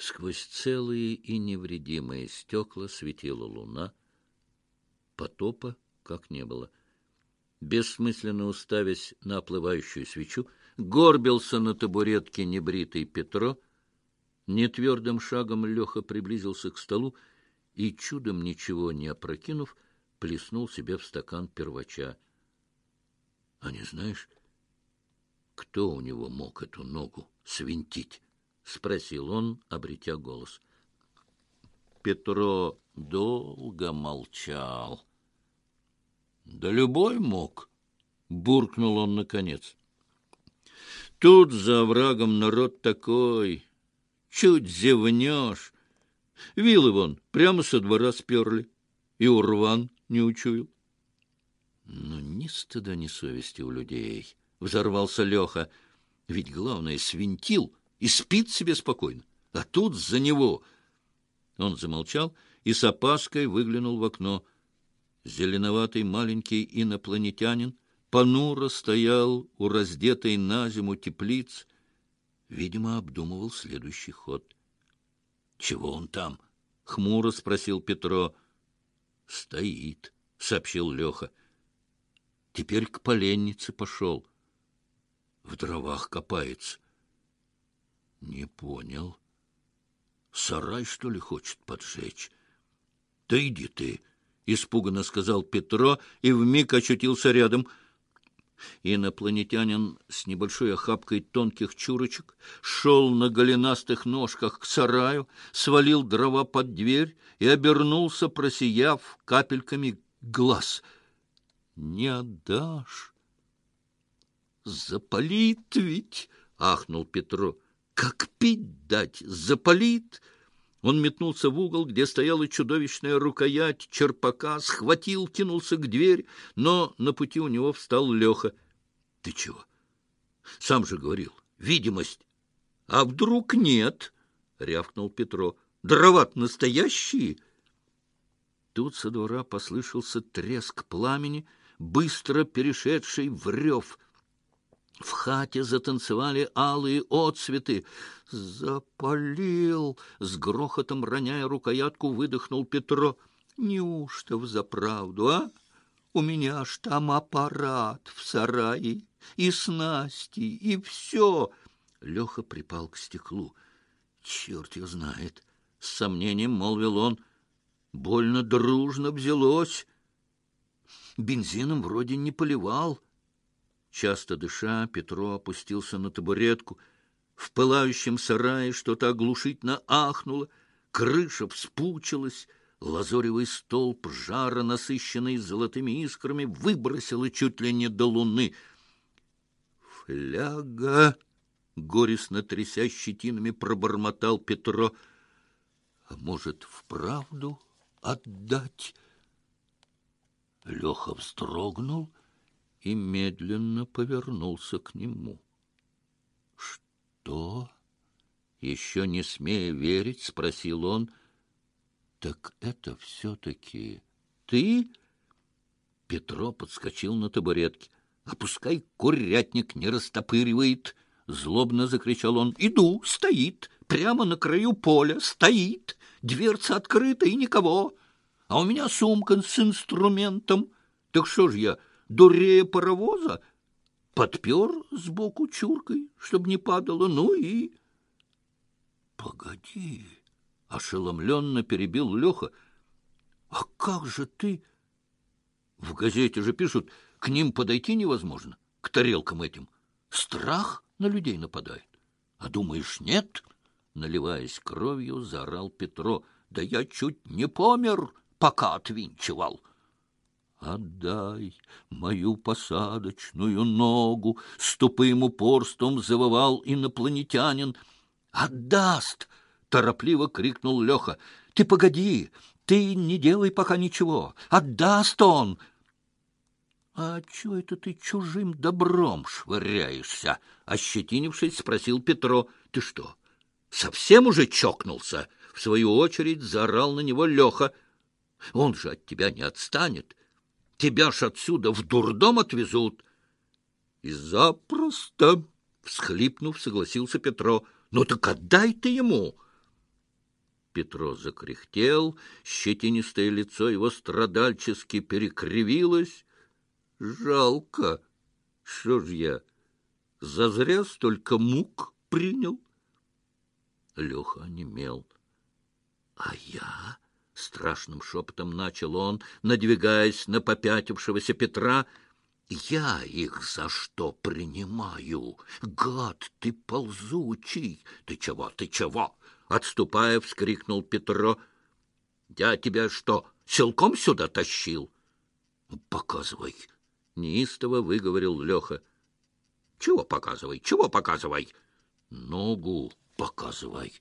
Сквозь целые и невредимые стекла светила луна. Потопа как не было. Бессмысленно уставясь на оплывающую свечу, горбился на табуретке небритый Петро. Нетвердым шагом Леха приблизился к столу и, чудом ничего не опрокинув, плеснул себе в стакан первача. — А не знаешь, кто у него мог эту ногу свинтить? — спросил он, обретя голос. Петро долго молчал. — Да любой мог, — буркнул он наконец. Тут за оврагом народ такой, чуть зевнешь. Вилы вон прямо со двора сперли, и урван не учуял. Но ну, ни стыда, ни совести у людей. Взорвался Леха. Ведь главное, свинтил и спит себе спокойно. А тут за него... Он замолчал и с опаской выглянул в окно. Зеленоватый маленький инопланетянин понуро стоял у раздетой на зиму теплиц, видимо, обдумывал следующий ход. — Чего он там? — хмуро спросил Петро. — Стоит, — сообщил Леха. — Теперь к поленнице пошел. В дровах копается. — Не понял. Сарай, что ли, хочет поджечь? — Да иди ты, — испуганно сказал Петро и вмиг очутился рядом — Инопланетянин с небольшой охапкой тонких чурочек шел на голенастых ножках к сараю, свалил дрова под дверь и обернулся, просияв капельками глаз. — Не отдашь? — Запалит ведь! — ахнул Петро. — Как пить дать? Запалит! — он метнулся в угол, где стояла чудовищная рукоять черпака, схватил, кинулся к двери, но на пути у него встал Леха. — Ты чего? — Сам же говорил. Видимость. — А вдруг нет? — рявкнул Петро. — дрова настоящие. Тут со двора послышался треск пламени, быстро перешедший в рев — в хате затанцевали алые отцветы. «Запалил!» — с грохотом роняя рукоятку, выдохнул Петро. «Неужто взаправду, а? У меня ж там аппарат в сарае, и снасти, и все!» Леха припал к стеклу. «Черт его знает!» — с сомнением молвил он. «Больно дружно взялось. Бензином вроде не поливал». Часто дыша, Петро опустился на табуретку. В пылающем сарае что-то оглушительно ахнуло, крыша вспучилась, лазоревый столб жара, насыщенный золотыми искрами, выбросило чуть ли не до луны. «Фляга!» — горестно тряся щетинами пробормотал Петро. «А может, вправду отдать?» Леха вздрогнул — и медленно повернулся к нему. — Что? — еще не смея верить, спросил он. — Так это все-таки ты? Петро подскочил на табуретке. — А пускай курятник не растопыривает! — злобно закричал он. — Иду, стоит, прямо на краю поля, стоит, дверца открыта и никого. А у меня сумка с инструментом. Так что ж я дурее паровоза, подпер сбоку чуркой, чтобы не падало, ну и... — Погоди, — ошеломленно перебил Леха, — а как же ты... В газете же пишут, к ним подойти невозможно, к тарелкам этим. Страх на людей нападает. А думаешь, нет? Наливаясь кровью, заорал Петро. Да я чуть не помер, пока отвинчивал. — «Отдай мою посадочную ногу!» — с тупым упорством завывал инопланетянин. «Отдаст!» — торопливо крикнул Леха. «Ты погоди! Ты не делай пока ничего! Отдаст он!» «А чего это ты чужим добром швыряешься?» — ощетинившись, спросил Петро. «Ты что, совсем уже чокнулся?» В свою очередь заорал на него Леха. «Он же от тебя не отстанет!» Тебя ж отсюда в дурдом отвезут. И запросто, всхлипнув, согласился Петро. Ну так отдай ты ему. Петро закряхтел, щетинистое лицо его страдальчески перекривилось. Жалко. Что ж я, зазря столько мук принял? Леха онемел. А я, страшным шепотом начал он, надвигаясь на попятившегося Петра, я их за что принимаю? Гад ты ползучий! Ты чего, ты чего? Отступая, вскрикнул Петро. Я тебя что, силком сюда тащил? Показывай! Неистово выговорил Леха. Чего показывай? Чего показывай? Ногу показывай.